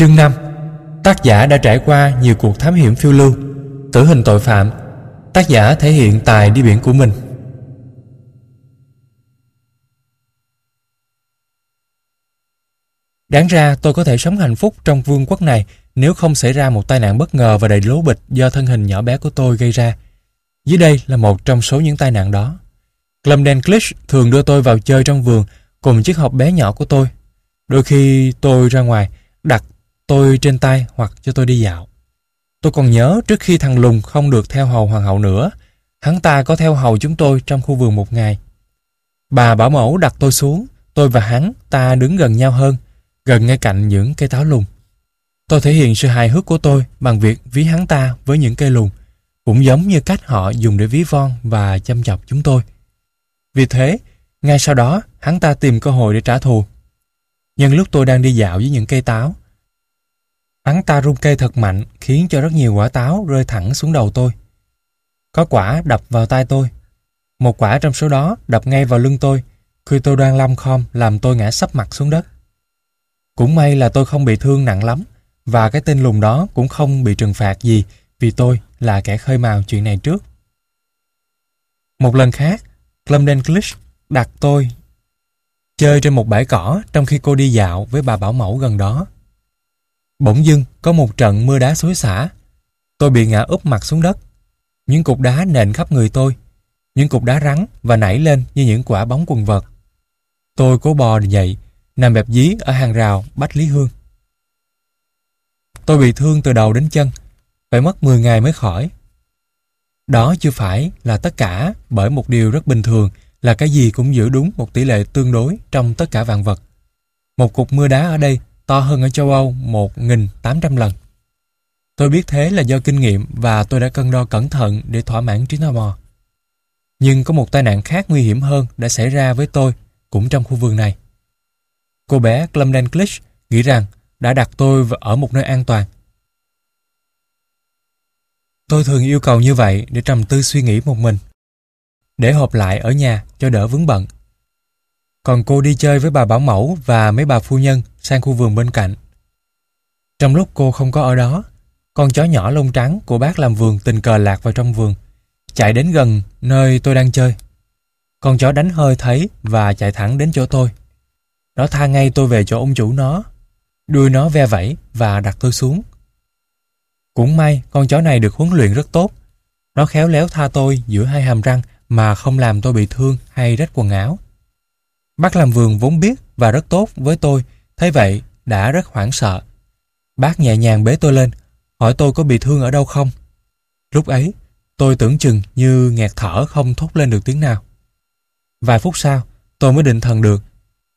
Chương 5 Tác giả đã trải qua nhiều cuộc thám hiểm phiêu lưu Tử hình tội phạm Tác giả thể hiện tài đi biển của mình Đáng ra tôi có thể sống hạnh phúc trong vương quốc này nếu không xảy ra một tai nạn bất ngờ và đầy lố bịch do thân hình nhỏ bé của tôi gây ra. Dưới đây là một trong số những tai nạn đó. Glumden Glitch thường đưa tôi vào chơi trong vườn cùng chiếc hộp bé nhỏ của tôi. Đôi khi tôi ra ngoài, đặt tôi trên tay hoặc cho tôi đi dạo. Tôi còn nhớ trước khi thằng Lùng không được theo hầu hoàng hậu nữa, hắn ta có theo hầu chúng tôi trong khu vườn một ngày. Bà bảo mẫu đặt tôi xuống, tôi và hắn ta đứng gần nhau hơn, gần ngay cạnh những cây táo lùng. Tôi thể hiện sự hài hước của tôi bằng việc ví hắn ta với những cây lùng, cũng giống như cách họ dùng để ví von và chăm chọc chúng tôi. Vì thế, ngay sau đó, hắn ta tìm cơ hội để trả thù. nhân lúc tôi đang đi dạo với những cây táo, hắn ta rung cây thật mạnh khiến cho rất nhiều quả táo rơi thẳng xuống đầu tôi. Có quả đập vào tay tôi. Một quả trong số đó đập ngay vào lưng tôi khi tôi đang lâm khom làm tôi ngã sấp mặt xuống đất. Cũng may là tôi không bị thương nặng lắm và cái tên lùng đó cũng không bị trừng phạt gì vì tôi là kẻ khơi mào chuyện này trước. Một lần khác, Clemden Glitch đặt tôi chơi trên một bãi cỏ trong khi cô đi dạo với bà bảo mẫu gần đó. Bỗng dưng có một trận mưa đá xối xả. Tôi bị ngã úp mặt xuống đất. Những cục đá nện khắp người tôi. Những cục đá rắn và nảy lên như những quả bóng quần vật. Tôi cố bò dậy, nằm bẹp dí ở hàng rào Bách Lý Hương. Tôi bị thương từ đầu đến chân, phải mất 10 ngày mới khỏi. Đó chưa phải là tất cả bởi một điều rất bình thường là cái gì cũng giữ đúng một tỷ lệ tương đối trong tất cả vạn vật. Một cục mưa đá ở đây to hơn ở châu Âu 1.800 lần. Tôi biết thế là do kinh nghiệm và tôi đã cân đo cẩn thận để thỏa mãn trí tò mò. Nhưng có một tai nạn khác nguy hiểm hơn đã xảy ra với tôi cũng trong khu vườn này. Cô bé Clemden Glitch nghĩ rằng đã đặt tôi ở một nơi an toàn. Tôi thường yêu cầu như vậy để trầm tư suy nghĩ một mình. Để họp lại ở nhà cho đỡ vướng bận. Còn cô đi chơi với bà bảo mẫu và mấy bà phu nhân sang khu vườn bên cạnh. Trong lúc cô không có ở đó, con chó nhỏ lông trắng của bác làm vườn tình cờ lạc vào trong vườn, chạy đến gần nơi tôi đang chơi. Con chó đánh hơi thấy và chạy thẳng đến chỗ tôi. Nó tha ngay tôi về chỗ ông chủ nó, đuôi nó ve vẫy và đặt tôi xuống. Cũng may con chó này được huấn luyện rất tốt. Nó khéo léo tha tôi giữa hai hàm răng mà không làm tôi bị thương hay rách quần áo. Bác làm vườn vốn biết và rất tốt với tôi, thấy vậy đã rất hoảng sợ. Bác nhẹ nhàng bế tôi lên, hỏi tôi có bị thương ở đâu không. Lúc ấy, tôi tưởng chừng như nghẹt thở không thốt lên được tiếng nào. Vài phút sau, tôi mới định thần được.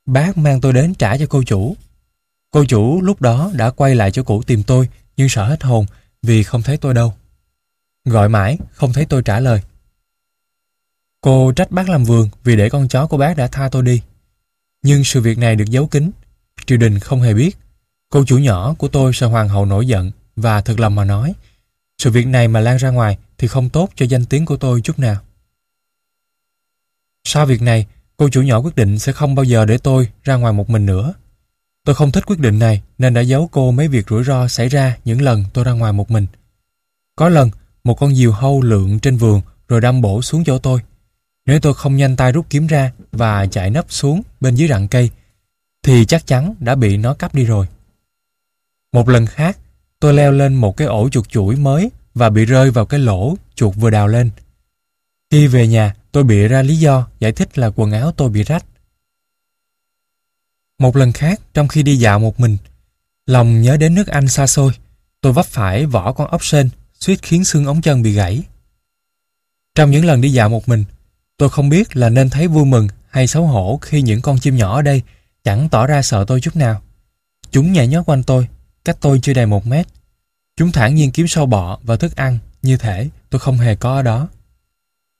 Bác mang tôi đến trả cho cô chủ. Cô chủ lúc đó đã quay lại chỗ cũ tìm tôi nhưng sợ hết hồn vì không thấy tôi đâu. Gọi mãi, không thấy tôi trả lời. Cô trách bác làm vườn vì để con chó của bác đã tha tôi đi. Nhưng sự việc này được giấu kín. Triều đình không hề biết. Cô chủ nhỏ của tôi sợ hoàng hậu nổi giận và thật lòng mà nói. Sự việc này mà lan ra ngoài thì không tốt cho danh tiếng của tôi chút nào. Sau việc này, cô chủ nhỏ quyết định sẽ không bao giờ để tôi ra ngoài một mình nữa. Tôi không thích quyết định này nên đã giấu cô mấy việc rủi ro xảy ra những lần tôi ra ngoài một mình. Có lần, một con diều hâu lượn trên vườn rồi đâm bổ xuống chỗ tôi. Nếu tôi không nhanh tay rút kiếm ra và chạy nấp xuống bên dưới rặng cây, thì chắc chắn đã bị nó cắp đi rồi. Một lần khác, tôi leo lên một cái ổ chuột chuỗi mới và bị rơi vào cái lỗ chuột vừa đào lên. Khi về nhà, tôi bị ra lý do giải thích là quần áo tôi bị rách. Một lần khác, trong khi đi dạo một mình, lòng nhớ đến nước Anh xa xôi, tôi vấp phải vỏ con ốc sên, suýt khiến xương ống chân bị gãy. Trong những lần đi dạo một mình, tôi không biết là nên thấy vui mừng hay xấu hổ khi những con chim nhỏ ở đây chẳng tỏ ra sợ tôi chút nào. Chúng nhảy nhót quanh tôi, cách tôi chưa đầy một mét. Chúng thản nhiên kiếm sâu bọ và thức ăn, như thể tôi không hề có ở đó.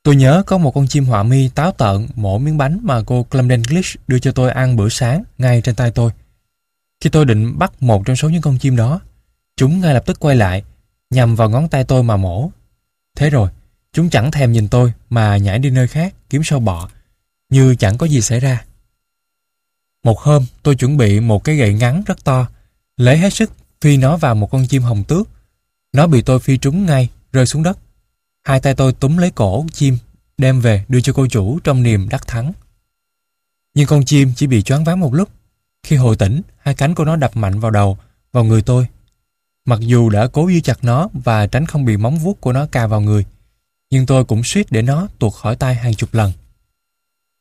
Tôi nhớ có một con chim họa mi táo tợn mổ miếng bánh mà cô Clemden Glitch đưa cho tôi ăn bữa sáng ngay trên tay tôi. Khi tôi định bắt một trong số những con chim đó, chúng ngay lập tức quay lại, nhằm vào ngón tay tôi mà mổ. Thế rồi, chúng chẳng thèm nhìn tôi mà nhảy đi nơi khác kiếm sâu bọ, như chẳng có gì xảy ra. Một hôm, tôi chuẩn bị một cái gậy ngắn rất to, lấy hết sức phi nó vào một con chim hồng tước. Nó bị tôi phi trúng ngay, rơi xuống đất. Hai tay tôi túm lấy cổ chim, đem về đưa cho cô chủ trong niềm đắc thắng. Nhưng con chim chỉ bị choáng váng một lúc. Khi hồi tỉnh, hai cánh của nó đập mạnh vào đầu, vào người tôi. Mặc dù đã cố giữ chặt nó và tránh không bị móng vuốt của nó cà vào người, nhưng tôi cũng suýt để nó tuột khỏi tay hàng chục lần.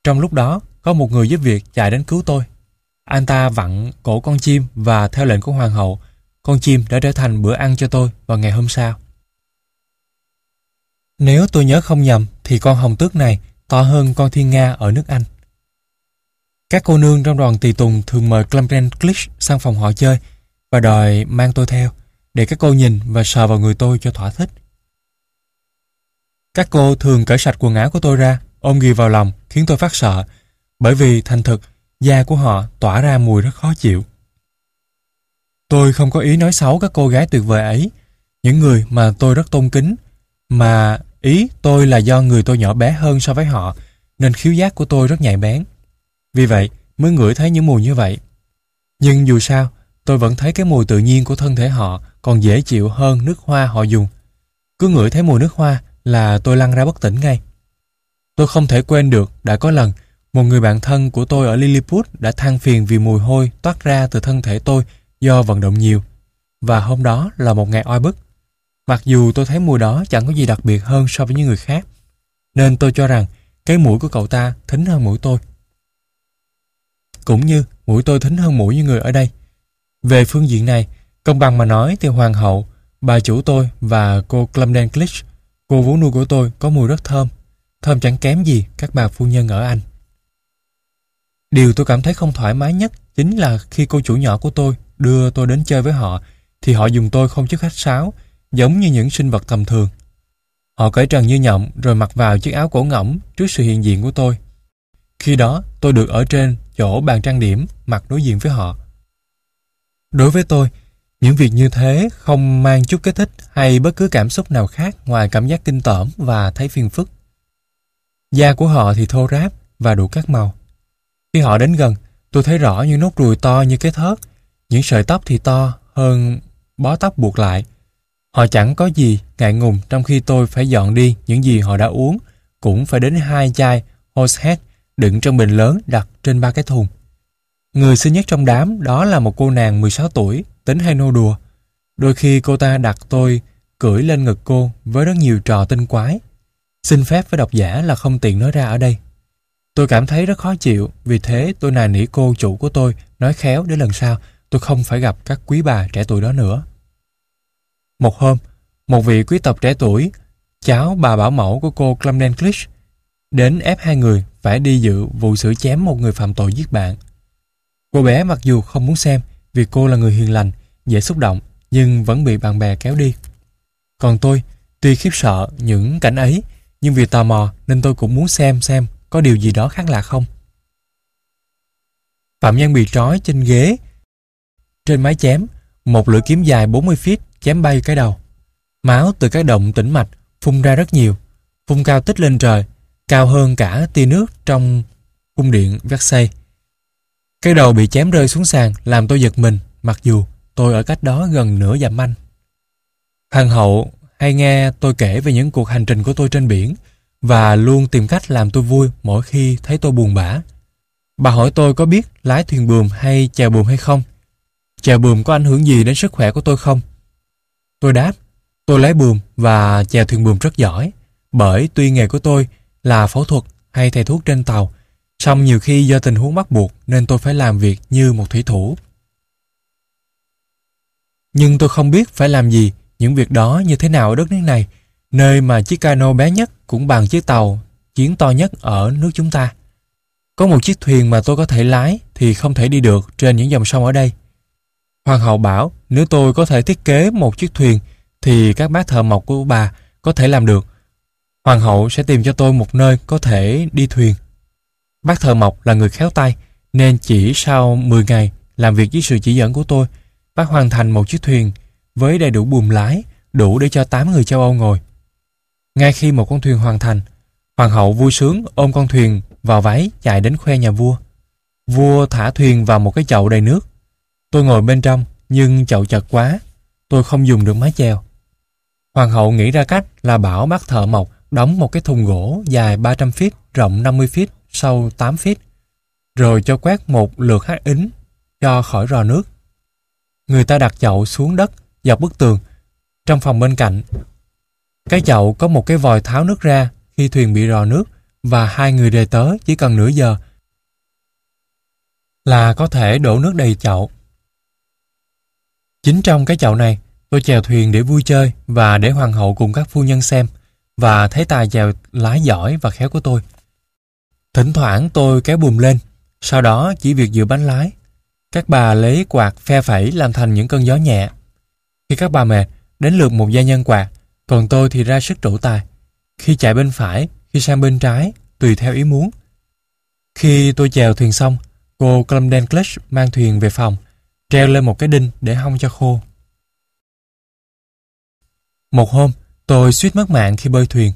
Trong lúc đó, có một người giúp việc chạy đến cứu tôi. Anh ta vặn cổ con chim và theo lệnh của hoàng hậu, con chim đã trở thành bữa ăn cho tôi vào ngày hôm sau. Nếu tôi nhớ không nhầm thì con hồng tước này to hơn con thiên nga ở nước Anh. Các cô nương trong đoàn tùy tùng thường mời Clement Clish sang phòng họ chơi và đòi mang tôi theo để các cô nhìn và sờ vào người tôi cho thỏa thích. Các cô thường cởi sạch quần áo của tôi ra, ôm ghi vào lòng khiến tôi phát sợ bởi vì thành thực da của họ tỏa ra mùi rất khó chịu. Tôi không có ý nói xấu các cô gái tuyệt vời ấy, những người mà tôi rất tôn kính, mà ý tôi là do người tôi nhỏ bé hơn so với họ, nên khiếu giác của tôi rất nhạy bén. Vì vậy, mới ngửi thấy những mùi như vậy. Nhưng dù sao, tôi vẫn thấy cái mùi tự nhiên của thân thể họ còn dễ chịu hơn nước hoa họ dùng. Cứ ngửi thấy mùi nước hoa là tôi lăn ra bất tỉnh ngay. Tôi không thể quên được đã có lần một người bạn thân của tôi ở Lilliput đã than phiền vì mùi hôi toát ra từ thân thể tôi do vận động nhiều. Và hôm đó là một ngày oi bức. Mặc dù tôi thấy mùi đó chẳng có gì đặc biệt hơn so với những người khác. Nên tôi cho rằng cái mũi của cậu ta thính hơn mũi tôi. Cũng như mũi tôi thính hơn mũi những người ở đây. Về phương diện này, công bằng mà nói thì hoàng hậu, bà chủ tôi và cô Clemden Glitch cô vú nuôi của tôi có mùi rất thơm. Thơm chẳng kém gì các bà phu nhân ở Anh. Điều tôi cảm thấy không thoải mái nhất chính là khi cô chủ nhỏ của tôi đưa tôi đến chơi với họ thì họ dùng tôi không chút khách sáo giống như những sinh vật tầm thường. Họ cởi trần như nhộng rồi mặc vào chiếc áo cổ ngỗng trước sự hiện diện của tôi. Khi đó tôi được ở trên chỗ bàn trang điểm mặt đối diện với họ. Đối với tôi, những việc như thế không mang chút kích thích hay bất cứ cảm xúc nào khác ngoài cảm giác kinh tởm và thấy phiền phức. Da của họ thì thô ráp và đủ các màu. Khi họ đến gần, tôi thấy rõ những nốt ruồi to như cái thớt, những sợi tóc thì to hơn bó tóc buộc lại. Họ chẳng có gì ngại ngùng trong khi tôi phải dọn đi những gì họ đã uống, cũng phải đến hai chai Horsehead đựng trong bình lớn đặt trên ba cái thùng. Người xinh nhất trong đám đó là một cô nàng 16 tuổi, tính hay nô đùa. Đôi khi cô ta đặt tôi cưỡi lên ngực cô với rất nhiều trò tinh quái. Xin phép với độc giả là không tiện nói ra ở đây. Tôi cảm thấy rất khó chịu, vì thế tôi nài nỉ cô chủ của tôi nói khéo để lần sau tôi không phải gặp các quý bà trẻ tuổi đó nữa. Một hôm, một vị quý tộc trẻ tuổi, cháu bà bảo mẫu của cô Clemdenclish, đến ép hai người phải đi dự vụ xử chém một người phạm tội giết bạn. Cô bé mặc dù không muốn xem vì cô là người hiền lành, dễ xúc động, nhưng vẫn bị bạn bè kéo đi. Còn tôi, tuy khiếp sợ những cảnh ấy, nhưng vì tò mò nên tôi cũng muốn xem xem có điều gì đó khác lạ không. Phạm nhân bị trói trên ghế. Trên mái chém, một lưỡi kiếm dài 40 feet chém bay cái đầu. Máu từ các động tĩnh mạch phun ra rất nhiều, phun cao tích lên trời, cao hơn cả tia nước trong cung điện Versailles. Cái đầu bị chém rơi xuống sàn làm tôi giật mình, mặc dù tôi ở cách đó gần nửa dặm anh. Hoàng hậu hay nghe tôi kể về những cuộc hành trình của tôi trên biển và luôn tìm cách làm tôi vui mỗi khi thấy tôi buồn bã. Bà hỏi tôi có biết lái thuyền buồm hay chèo buồm hay không? Chèo buồm có ảnh hưởng gì đến sức khỏe của tôi không? Tôi đáp, tôi lái buồm và chèo thuyền buồm rất giỏi, bởi tuy nghề của tôi là phẫu thuật hay thầy thuốc trên tàu, song nhiều khi do tình huống bắt buộc nên tôi phải làm việc như một thủy thủ. Nhưng tôi không biết phải làm gì, những việc đó như thế nào ở đất nước này, nơi mà chiếc cano bé nhất cũng bằng chiếc tàu chiến to nhất ở nước chúng ta. Có một chiếc thuyền mà tôi có thể lái thì không thể đi được trên những dòng sông ở đây. Hoàng hậu bảo nếu tôi có thể thiết kế một chiếc thuyền thì các bác thợ mộc của bà có thể làm được. Hoàng hậu sẽ tìm cho tôi một nơi có thể đi thuyền. Bác thợ mộc là người khéo tay nên chỉ sau 10 ngày làm việc dưới sự chỉ dẫn của tôi bác hoàn thành một chiếc thuyền với đầy đủ buồm lái đủ để cho 8 người châu Âu ngồi. Ngay khi một con thuyền hoàn thành, hoàng hậu vui sướng ôm con thuyền vào váy chạy đến khoe nhà vua. Vua thả thuyền vào một cái chậu đầy nước. Tôi ngồi bên trong, nhưng chậu chật quá, tôi không dùng được mái chèo. Hoàng hậu nghĩ ra cách là bảo bác thợ mộc đóng một cái thùng gỗ dài 300 feet, rộng 50 feet, sâu 8 feet, rồi cho quét một lượt hát ính cho khỏi rò nước. Người ta đặt chậu xuống đất dọc bức tường trong phòng bên cạnh. Cái chậu có một cái vòi tháo nước ra khi thuyền bị rò nước và hai người đề tớ chỉ cần nửa giờ là có thể đổ nước đầy chậu. Chính trong cái chậu này, tôi chèo thuyền để vui chơi và để hoàng hậu cùng các phu nhân xem và thấy tài chèo lái giỏi và khéo của tôi. Thỉnh thoảng tôi kéo bùm lên, sau đó chỉ việc giữ bánh lái. Các bà lấy quạt phe phẩy làm thành những cơn gió nhẹ. Khi các bà mệt, đến lượt một gia nhân quạt, còn tôi thì ra sức trổ tài. Khi chạy bên phải, khi sang bên trái, tùy theo ý muốn. Khi tôi chèo thuyền xong, cô Clumden Clutch mang thuyền về phòng, treo lên một cái đinh để hong cho khô. Một hôm, tôi suýt mất mạng khi bơi thuyền.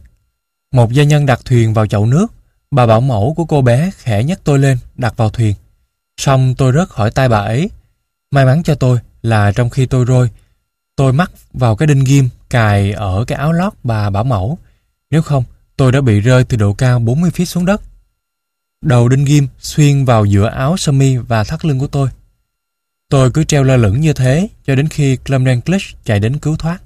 Một gia nhân đặt thuyền vào chậu nước, bà bảo mẫu của cô bé khẽ nhấc tôi lên, đặt vào thuyền. Xong tôi rớt khỏi tay bà ấy. May mắn cho tôi là trong khi tôi rơi, tôi mắc vào cái đinh ghim cài ở cái áo lót bà bảo mẫu. Nếu không, tôi đã bị rơi từ độ cao 40 feet xuống đất. Đầu đinh ghim xuyên vào giữa áo sơ mi và thắt lưng của tôi. Tôi cứ treo lơ lửng như thế cho đến khi Clemden Clutch chạy đến cứu thoát.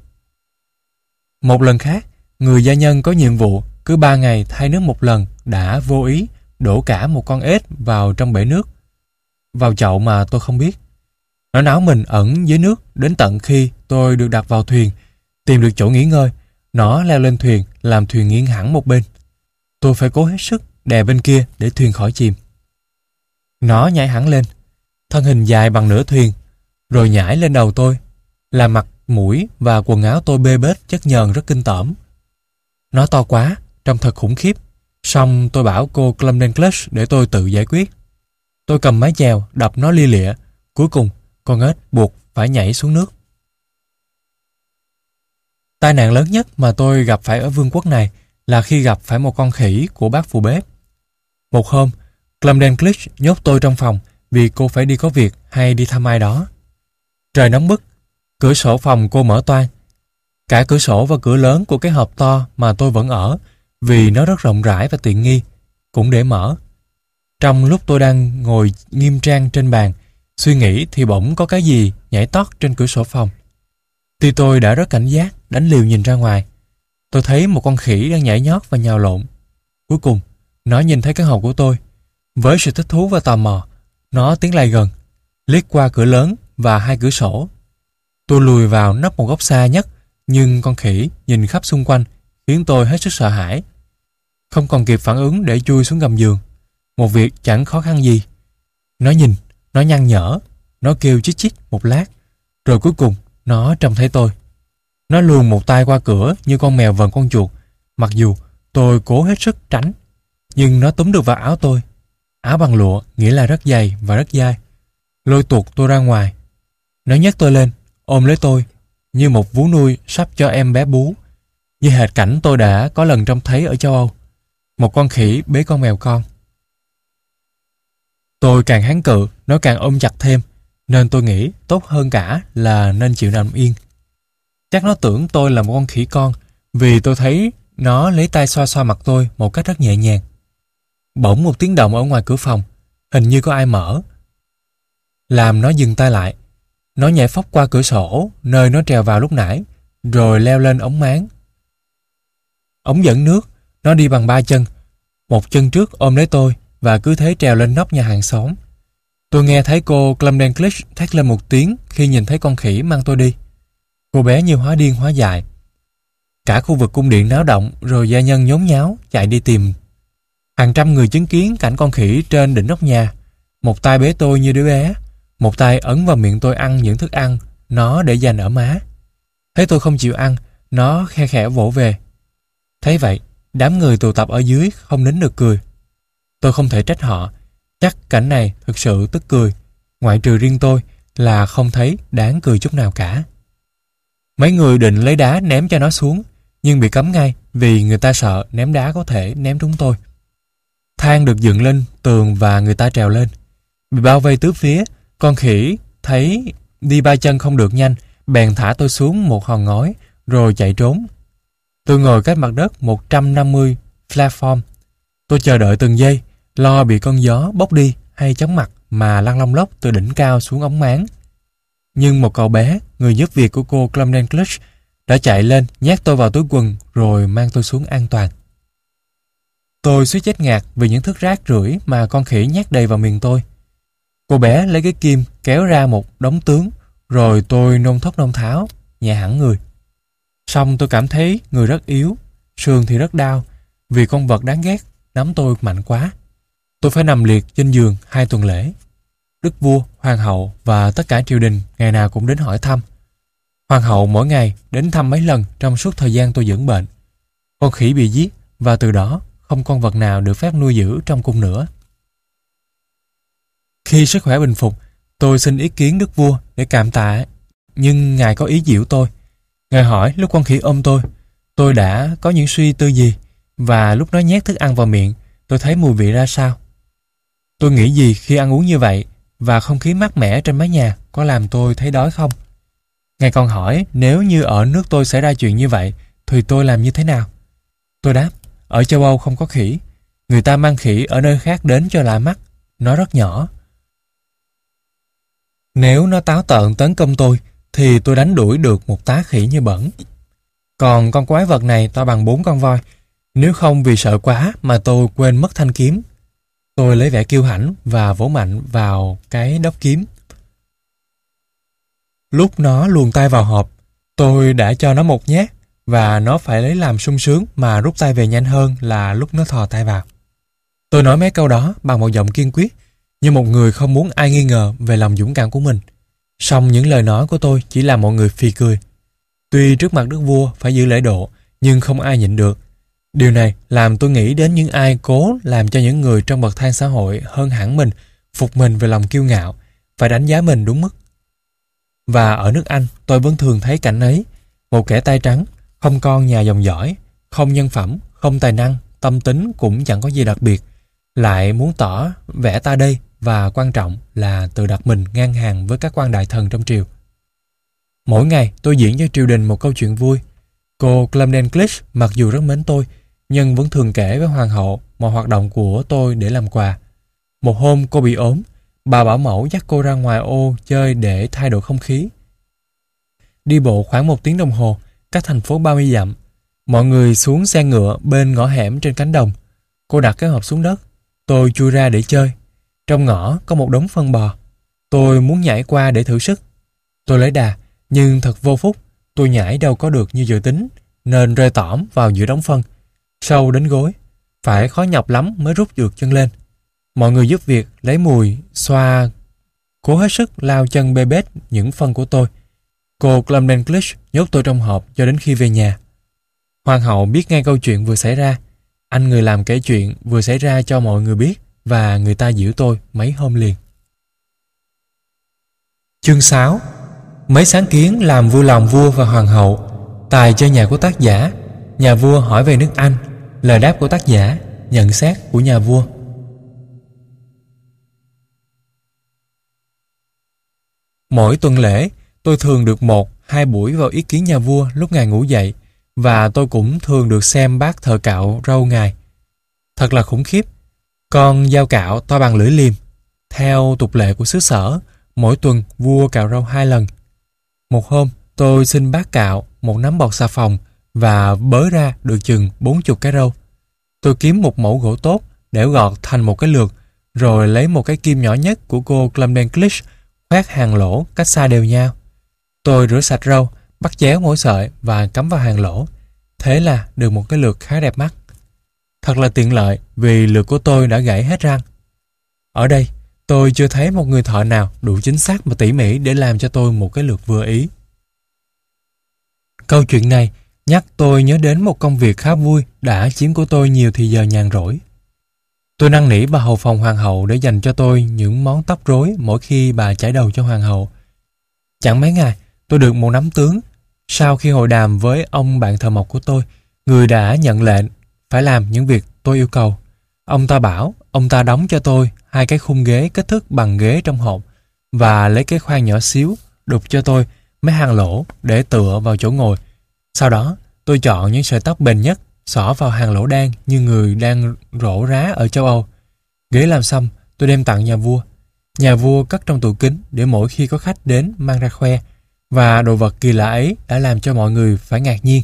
Một lần khác, người gia nhân có nhiệm vụ cứ ba ngày thay nước một lần đã vô ý đổ cả một con ếch vào trong bể nước. Vào chậu mà tôi không biết. Nó náo mình ẩn dưới nước đến tận khi tôi được đặt vào thuyền, tìm được chỗ nghỉ ngơi. Nó leo lên thuyền, làm thuyền nghiêng hẳn một bên. Tôi phải cố hết sức đè bên kia để thuyền khỏi chìm. Nó nhảy hẳn lên, thân hình dài bằng nửa thuyền, rồi nhảy lên đầu tôi, làm mặt, mũi và quần áo tôi bê bết chất nhờn rất kinh tởm. Nó to quá, trông thật khủng khiếp. Xong tôi bảo cô Clumden Clutch để tôi tự giải quyết. Tôi cầm mái chèo, đập nó lia lịa. Cuối cùng, con ếch buộc phải nhảy xuống nước. Tai nạn lớn nhất mà tôi gặp phải ở vương quốc này là khi gặp phải một con khỉ của bác phụ bếp. Một hôm, Clumden Clutch nhốt tôi trong phòng vì cô phải đi có việc hay đi thăm ai đó. Trời nóng bức, cửa sổ phòng cô mở toang. Cả cửa sổ và cửa lớn của cái hộp to mà tôi vẫn ở vì nó rất rộng rãi và tiện nghi, cũng để mở. Trong lúc tôi đang ngồi nghiêm trang trên bàn, suy nghĩ thì bỗng có cái gì nhảy tót trên cửa sổ phòng. Tuy tôi đã rất cảnh giác, đánh liều nhìn ra ngoài. Tôi thấy một con khỉ đang nhảy nhót và nhào lộn. Cuối cùng, nó nhìn thấy cái hộp của tôi. Với sự thích thú và tò mò, nó tiến lại gần, liếc qua cửa lớn và hai cửa sổ. Tôi lùi vào nấp một góc xa nhất, nhưng con khỉ nhìn khắp xung quanh khiến tôi hết sức sợ hãi. Không còn kịp phản ứng để chui xuống gầm giường. Một việc chẳng khó khăn gì. Nó nhìn, nó nhăn nhở, nó kêu chít chít một lát, rồi cuối cùng nó trông thấy tôi. Nó luồn một tay qua cửa như con mèo vần con chuột, mặc dù tôi cố hết sức tránh, nhưng nó túm được vào áo tôi. Áo bằng lụa nghĩa là rất dày và rất dai. Lôi tuột tôi ra ngoài. Nó nhấc tôi lên, ôm lấy tôi, như một vú nuôi sắp cho em bé bú. Như hệt cảnh tôi đã có lần trông thấy ở châu Âu. Một con khỉ bế con mèo con. Tôi càng hán cự, nó càng ôm chặt thêm, nên tôi nghĩ tốt hơn cả là nên chịu nằm yên. Chắc nó tưởng tôi là một con khỉ con, vì tôi thấy nó lấy tay xoa xoa mặt tôi một cách rất nhẹ nhàng. Bỗng một tiếng động ở ngoài cửa phòng, hình như có ai mở. Làm nó dừng tay lại. Nó nhảy phóc qua cửa sổ, nơi nó trèo vào lúc nãy, rồi leo lên ống máng. Ống dẫn nước, nó đi bằng ba chân. Một chân trước ôm lấy tôi và cứ thế trèo lên nóc nhà hàng xóm. Tôi nghe thấy cô Clumdenclish thét lên một tiếng khi nhìn thấy con khỉ mang tôi đi. Cô bé như hóa điên hóa dại. Cả khu vực cung điện náo động rồi gia nhân nhốn nháo chạy đi tìm. Hàng trăm người chứng kiến cảnh con khỉ trên đỉnh nóc nhà. Một tay bế tôi như đứa bé, một tay ấn vào miệng tôi ăn những thức ăn nó để dành ở má. Thấy tôi không chịu ăn, nó khe khẽ vỗ về. Thấy vậy, đám người tụ tập ở dưới không nín được cười. Tôi không thể trách họ, chắc cảnh này thực sự tức cười. Ngoại trừ riêng tôi là không thấy đáng cười chút nào cả. Mấy người định lấy đá ném cho nó xuống, nhưng bị cấm ngay vì người ta sợ ném đá có thể ném trúng tôi. Thang được dựng lên tường và người ta trèo lên. Bị bao vây tứ phía, con khỉ thấy đi ba chân không được nhanh, bèn thả tôi xuống một hòn ngói, rồi chạy trốn. Tôi ngồi cách mặt đất 150 platform. Tôi chờ đợi từng giây, lo bị con gió bốc đi hay chóng mặt mà lăn long lóc từ đỉnh cao xuống ống máng. Nhưng một cậu bé, người giúp việc của cô Clemden Clutch, đã chạy lên nhét tôi vào túi quần rồi mang tôi xuống an toàn. Tôi suýt chết ngạt vì những thức rác rưởi mà con khỉ nhét đầy vào miệng tôi. Cô bé lấy cái kim kéo ra một đống tướng rồi tôi nôn thốc nôn tháo, nhẹ hẳn người. Xong tôi cảm thấy người rất yếu, sườn thì rất đau vì con vật đáng ghét nắm tôi mạnh quá. Tôi phải nằm liệt trên giường hai tuần lễ. Đức vua, hoàng hậu và tất cả triều đình ngày nào cũng đến hỏi thăm. Hoàng hậu mỗi ngày đến thăm mấy lần trong suốt thời gian tôi dưỡng bệnh. Con khỉ bị giết và từ đó không con vật nào được phép nuôi giữ trong cung nữa. Khi sức khỏe bình phục, tôi xin ý kiến đức vua để cảm tạ, nhưng ngài có ý dịu tôi. Ngài hỏi lúc con khỉ ôm tôi, tôi đã có những suy tư gì và lúc nó nhét thức ăn vào miệng, tôi thấy mùi vị ra sao. Tôi nghĩ gì khi ăn uống như vậy và không khí mát mẻ trên mái nhà có làm tôi thấy đói không? Ngài còn hỏi nếu như ở nước tôi xảy ra chuyện như vậy thì tôi làm như thế nào? Tôi đáp, ở châu Âu không có khỉ. Người ta mang khỉ ở nơi khác đến cho lạ mắt. Nó rất nhỏ. Nếu nó táo tợn tấn công tôi thì tôi đánh đuổi được một tá khỉ như bẩn. Còn con quái vật này to bằng bốn con voi. Nếu không vì sợ quá mà tôi quên mất thanh kiếm. Tôi lấy vẻ kiêu hãnh và vỗ mạnh vào cái đốc kiếm. Lúc nó luồn tay vào hộp, tôi đã cho nó một nhát và nó phải lấy làm sung sướng mà rút tay về nhanh hơn là lúc nó thò tay vào. Tôi nói mấy câu đó bằng một giọng kiên quyết, như một người không muốn ai nghi ngờ về lòng dũng cảm của mình. Song những lời nói của tôi chỉ làm mọi người phi cười. Tuy trước mặt đức vua phải giữ lễ độ, nhưng không ai nhịn được. Điều này làm tôi nghĩ đến những ai cố làm cho những người trong bậc thang xã hội hơn hẳn mình, phục mình về lòng kiêu ngạo, phải đánh giá mình đúng mức. Và ở nước Anh, tôi vẫn thường thấy cảnh ấy. Một kẻ tay trắng, không con nhà dòng dõi, không nhân phẩm, không tài năng, tâm tính cũng chẳng có gì đặc biệt. Lại muốn tỏ vẻ ta đây và quan trọng là tự đặt mình ngang hàng với các quan đại thần trong triều. Mỗi ngày tôi diễn cho triều đình một câu chuyện vui. Cô Clemden Clish mặc dù rất mến tôi, nhưng vẫn thường kể với hoàng hậu mọi hoạt động của tôi để làm quà. Một hôm cô bị ốm, bà bảo mẫu dắt cô ra ngoài ô chơi để thay đổi không khí. Đi bộ khoảng một tiếng đồng hồ, cách thành phố 30 dặm. Mọi người xuống xe ngựa bên ngõ hẻm trên cánh đồng. Cô đặt cái hộp xuống đất. Tôi chui ra để chơi. Trong ngõ có một đống phân bò. Tôi muốn nhảy qua để thử sức. Tôi lấy đà, nhưng thật vô phúc. Tôi nhảy đâu có được như dự tính, nên rơi tỏm vào giữa đống phân. Sâu đến gối. Phải khó nhọc lắm mới rút được chân lên. Mọi người giúp việc lấy mùi, xoa, cố hết sức lao chân bê bết những phân của tôi. Cô Clement Clish nhốt tôi trong hộp cho đến khi về nhà. Hoàng hậu biết ngay câu chuyện vừa xảy ra. Anh người làm kể chuyện vừa xảy ra cho mọi người biết và người ta giữ tôi mấy hôm liền. Chương 6 Mấy sáng kiến làm vui lòng vua và hoàng hậu Tài chơi nhà của tác giả Nhà vua hỏi về nước Anh Lời đáp của tác giả Nhận xét của nhà vua Mỗi tuần lễ Tôi thường được một, hai buổi vào ý kiến nhà vua lúc ngài ngủ dậy và tôi cũng thường được xem bác thợ cạo râu ngài. Thật là khủng khiếp. Con dao cạo to bằng lưỡi liềm. Theo tục lệ của xứ sở, mỗi tuần vua cạo râu hai lần. Một hôm, tôi xin bác cạo một nắm bọt xà phòng và bới ra được chừng bốn chục cái râu. Tôi kiếm một mẫu gỗ tốt, để gọt thành một cái lượt, rồi lấy một cái kim nhỏ nhất của cô Clemden Clish khoét hàng lỗ cách xa đều nhau. Tôi rửa sạch râu bắt chéo mỗi sợi và cắm vào hàng lỗ. Thế là được một cái lượt khá đẹp mắt. Thật là tiện lợi vì lượt của tôi đã gãy hết răng. Ở đây, tôi chưa thấy một người thợ nào đủ chính xác và tỉ mỉ để làm cho tôi một cái lượt vừa ý. Câu chuyện này nhắc tôi nhớ đến một công việc khá vui đã chiếm của tôi nhiều thì giờ nhàn rỗi. Tôi năn nỉ bà hầu phòng hoàng hậu để dành cho tôi những món tóc rối mỗi khi bà chải đầu cho hoàng hậu. Chẳng mấy ngày, tôi được một nắm tướng. Sau khi hội đàm với ông bạn thợ mộc của tôi, người đã nhận lệnh phải làm những việc tôi yêu cầu. Ông ta bảo ông ta đóng cho tôi hai cái khung ghế kích thước bằng ghế trong hộp và lấy cái khoan nhỏ xíu đục cho tôi mấy hàng lỗ để tựa vào chỗ ngồi. Sau đó, tôi chọn những sợi tóc bền nhất, xỏ vào hàng lỗ đen như người đang rổ rá ở châu Âu. Ghế làm xong, tôi đem tặng nhà vua. Nhà vua cất trong tủ kính để mỗi khi có khách đến mang ra khoe. Và đồ vật kỳ lạ ấy đã làm cho mọi người phải ngạc nhiên.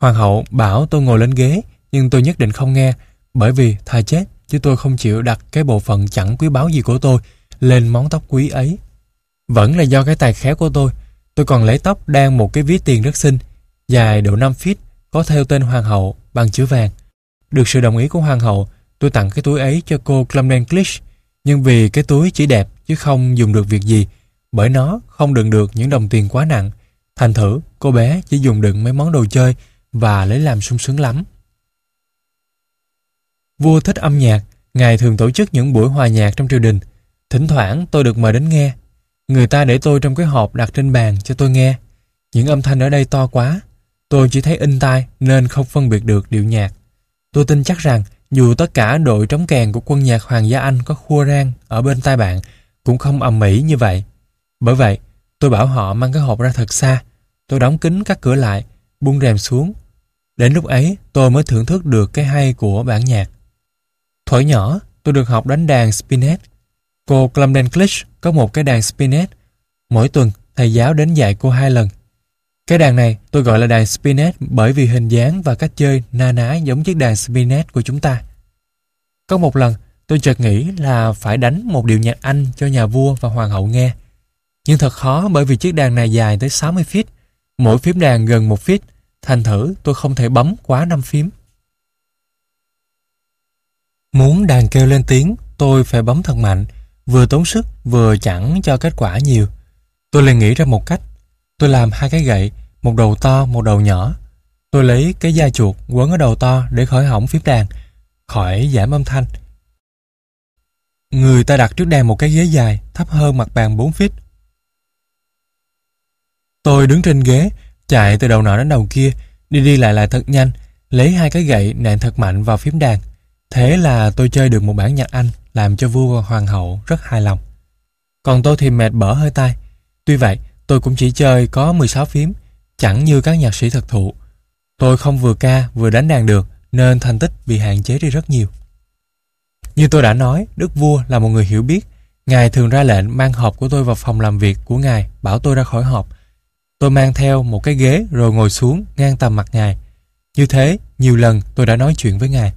Hoàng hậu bảo tôi ngồi lên ghế, nhưng tôi nhất định không nghe, bởi vì thà chết, chứ tôi không chịu đặt cái bộ phận chẳng quý báu gì của tôi lên món tóc quý ấy. Vẫn là do cái tài khéo của tôi, tôi còn lấy tóc đang một cái ví tiền rất xinh, dài độ 5 feet, có theo tên hoàng hậu bằng chữ vàng. Được sự đồng ý của hoàng hậu, tôi tặng cái túi ấy cho cô Clement Clish, nhưng vì cái túi chỉ đẹp chứ không dùng được việc gì, bởi nó không đựng được những đồng tiền quá nặng. Thành thử, cô bé chỉ dùng đựng mấy món đồ chơi và lấy làm sung sướng lắm. Vua thích âm nhạc, ngài thường tổ chức những buổi hòa nhạc trong triều đình. Thỉnh thoảng tôi được mời đến nghe. Người ta để tôi trong cái hộp đặt trên bàn cho tôi nghe. Những âm thanh ở đây to quá. Tôi chỉ thấy in tai nên không phân biệt được điệu nhạc. Tôi tin chắc rằng dù tất cả đội trống kèn của quân nhạc Hoàng gia Anh có khua rang ở bên tai bạn cũng không ầm ĩ như vậy. Bởi vậy, tôi bảo họ mang cái hộp ra thật xa. Tôi đóng kín các cửa lại, buông rèm xuống. Đến lúc ấy, tôi mới thưởng thức được cái hay của bản nhạc. Thuở nhỏ, tôi được học đánh đàn spinet. Cô Clemdenclich có một cái đàn spinet. Mỗi tuần, thầy giáo đến dạy cô hai lần. Cái đàn này tôi gọi là đàn spinet bởi vì hình dáng và cách chơi na ná giống chiếc đàn spinet của chúng ta. Có một lần, tôi chợt nghĩ là phải đánh một điệu nhạc Anh cho nhà vua và hoàng hậu nghe. Nhưng thật khó bởi vì chiếc đàn này dài tới 60 feet, mỗi phím đàn gần một feet, thành thử tôi không thể bấm quá 5 phím. Muốn đàn kêu lên tiếng, tôi phải bấm thật mạnh, vừa tốn sức vừa chẳng cho kết quả nhiều. Tôi liền nghĩ ra một cách. Tôi làm hai cái gậy, một đầu to, một đầu nhỏ. Tôi lấy cái da chuột quấn ở đầu to để khỏi hỏng phím đàn, khỏi giảm âm thanh. Người ta đặt trước đàn một cái ghế dài, thấp hơn mặt bàn 4 feet. Tôi đứng trên ghế, chạy từ đầu nọ đến đầu kia, đi đi lại lại thật nhanh, lấy hai cái gậy nện thật mạnh vào phím đàn. Thế là tôi chơi được một bản nhạc Anh làm cho vua và hoàng hậu rất hài lòng. Còn tôi thì mệt bở hơi tay. Tuy vậy, tôi cũng chỉ chơi có 16 phím, chẳng như các nhạc sĩ thực thụ. Tôi không vừa ca vừa đánh đàn được nên thành tích bị hạn chế đi rất nhiều. Như tôi đã nói, Đức Vua là một người hiểu biết. Ngài thường ra lệnh mang hộp của tôi vào phòng làm việc của Ngài, bảo tôi ra khỏi hộp. Tôi mang theo một cái ghế rồi ngồi xuống ngang tầm mặt Ngài. Như thế, nhiều lần tôi đã nói chuyện với Ngài.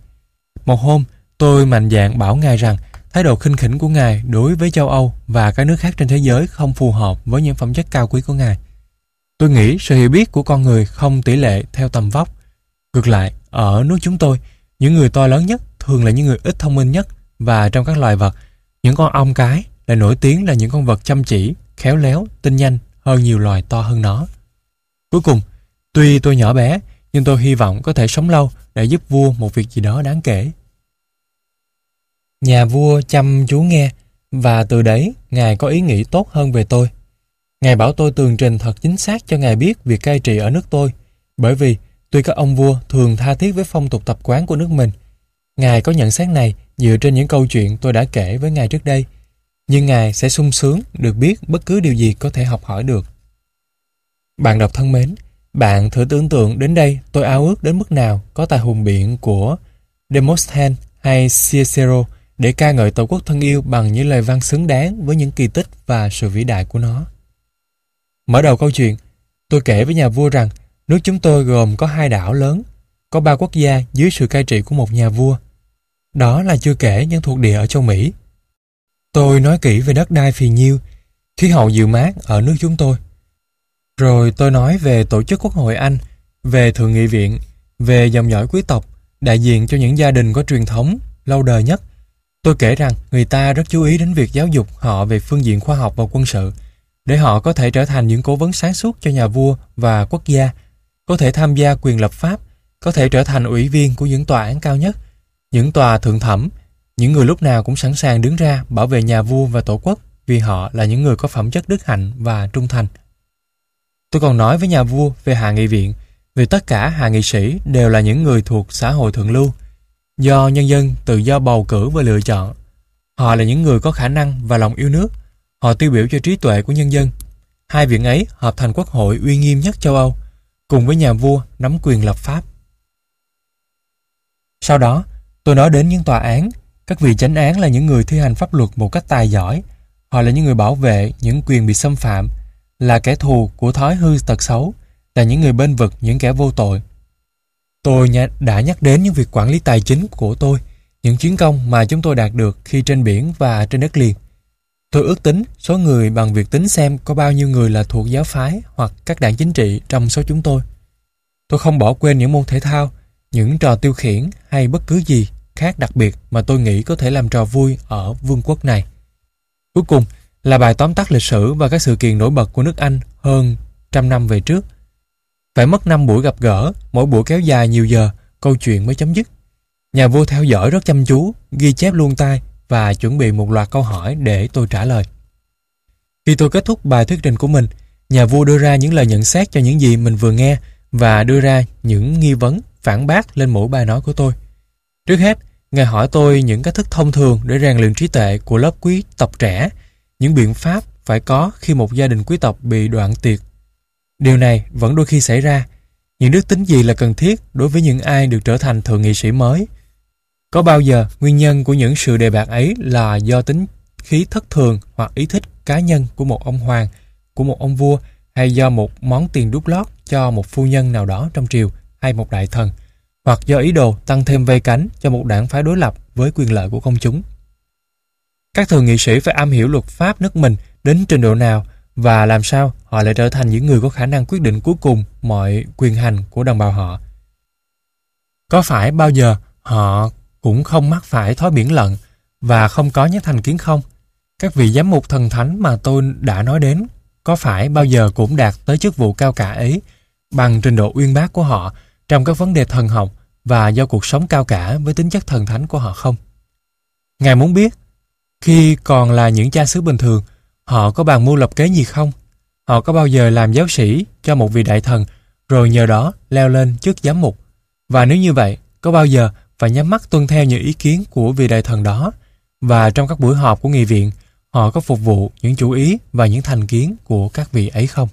Một hôm, tôi mạnh dạn bảo Ngài rằng thái độ khinh khỉnh của Ngài đối với châu Âu và các nước khác trên thế giới không phù hợp với những phẩm chất cao quý của Ngài. Tôi nghĩ sự hiểu biết của con người không tỷ lệ theo tầm vóc. Ngược lại, ở nước chúng tôi, những người to lớn nhất thường là những người ít thông minh nhất và trong các loài vật, những con ong cái lại nổi tiếng là những con vật chăm chỉ, khéo léo, tinh nhanh hơn nhiều loài to hơn nó. Cuối cùng, tuy tôi nhỏ bé, nhưng tôi hy vọng có thể sống lâu để giúp vua một việc gì đó đáng kể. Nhà vua chăm chú nghe và từ đấy ngài có ý nghĩ tốt hơn về tôi. Ngài bảo tôi tường trình thật chính xác cho ngài biết việc cai trị ở nước tôi bởi vì tuy các ông vua thường tha thiết với phong tục tập quán của nước mình ngài có nhận xét này dựa trên những câu chuyện tôi đã kể với ngài trước đây nhưng ngài sẽ sung sướng được biết bất cứ điều gì có thể học hỏi được. Bạn đọc thân mến, bạn thử tưởng tượng đến đây tôi ao ước đến mức nào có tài hùng biện của Demosthenes hay Cicero để ca ngợi tổ quốc thân yêu bằng những lời văn xứng đáng với những kỳ tích và sự vĩ đại của nó. Mở đầu câu chuyện, tôi kể với nhà vua rằng nước chúng tôi gồm có hai đảo lớn, có ba quốc gia dưới sự cai trị của một nhà vua. Đó là chưa kể những thuộc địa ở châu Mỹ. Tôi nói kỹ về đất đai phì nhiêu, khí hậu dịu mát ở nước chúng tôi. Rồi tôi nói về tổ chức quốc hội Anh, về thượng nghị viện, về dòng dõi quý tộc, đại diện cho những gia đình có truyền thống lâu đời nhất. Tôi kể rằng người ta rất chú ý đến việc giáo dục họ về phương diện khoa học và quân sự, để họ có thể trở thành những cố vấn sáng suốt cho nhà vua và quốc gia, có thể tham gia quyền lập pháp, có thể trở thành ủy viên của những tòa án cao nhất, những tòa thượng thẩm, những người lúc nào cũng sẵn sàng đứng ra bảo vệ nhà vua và tổ quốc vì họ là những người có phẩm chất đức hạnh và trung thành. Tôi còn nói với nhà vua về hạ nghị viện, vì tất cả hạ nghị sĩ đều là những người thuộc xã hội thượng lưu, do nhân dân tự do bầu cử và lựa chọn. Họ là những người có khả năng và lòng yêu nước, họ tiêu biểu cho trí tuệ của nhân dân. hai viện ấy hợp thành quốc hội uy nghiêm nhất châu Âu, cùng với nhà vua nắm quyền lập pháp. Sau đó, tôi nói đến những tòa án. Các vị chánh án là những người thi hành pháp luật một cách tài giỏi. Họ là những người bảo vệ những quyền bị xâm phạm, là kẻ thù của thói hư tật xấu, là những người bên vực những kẻ vô tội. Tôi đã nhắc đến những việc quản lý tài chính của tôi, những chiến công mà chúng tôi đạt được khi trên biển và trên đất liền. Tôi ước tính số người bằng việc tính xem có bao nhiêu người là thuộc giáo phái hoặc các đảng chính trị trong số chúng tôi. Tôi không bỏ quên những môn thể thao, những trò tiêu khiển hay bất cứ gì khác đặc biệt mà tôi nghĩ có thể làm trò vui ở vương quốc này. Cuối cùng là bài tóm tắt lịch sử và các sự kiện nổi bật của nước Anh hơn trăm năm về trước. Phải mất năm buổi gặp gỡ, mỗi buổi kéo dài nhiều giờ, câu chuyện mới chấm dứt. Nhà vua theo dõi rất chăm chú, ghi chép luôn tay và chuẩn bị một loạt câu hỏi để tôi trả lời. Khi tôi kết thúc bài thuyết trình của mình, nhà vua đưa ra những lời nhận xét cho những gì mình vừa nghe và đưa ra những nghi vấn phản bác lên mỗi bài nói của tôi. Trước hết, Ngài hỏi tôi những cách thức thông thường để rèn luyện trí tuệ của lớp quý tộc trẻ, những biện pháp phải có khi một gia đình quý tộc bị đoạn tiệt. Điều này vẫn đôi khi xảy ra. Những đức tính gì là cần thiết đối với những ai được trở thành thượng nghị sĩ mới? Có bao giờ nguyên nhân của những sự đề bạc ấy là do tính khí thất thường hoặc ý thích cá nhân của một ông hoàng, của một ông vua hay do một món tiền đút lót cho một phu nhân nào đó trong triều hay một đại thần, hoặc do ý đồ tăng thêm vây cánh cho một đảng phái đối lập với quyền lợi của công chúng. Các thượng nghị sĩ phải am hiểu luật pháp nước mình đến trình độ nào và làm sao họ lại trở thành những người có khả năng quyết định cuối cùng mọi quyền hành của đồng bào họ. Có phải bao giờ họ cũng không mắc phải thói biển lận và không có những thành kiến không? Các vị giám mục thần thánh mà tôi đã nói đến có phải bao giờ cũng đạt tới chức vụ cao cả ấy bằng trình độ uyên bác của họ trong các vấn đề thần học và do cuộc sống cao cả với tính chất thần thánh của họ không? Ngài muốn biết, khi còn là những cha xứ bình thường, họ có bàn mưu lập kế gì không? Họ có bao giờ làm giáo sĩ cho một vị đại thần rồi nhờ đó leo lên chức giám mục? Và nếu như vậy, có bao giờ phải nhắm mắt tuân theo những ý kiến của vị đại thần đó? Và trong các buổi họp của nghị viện, họ có phục vụ những chủ ý và những thành kiến của các vị ấy không?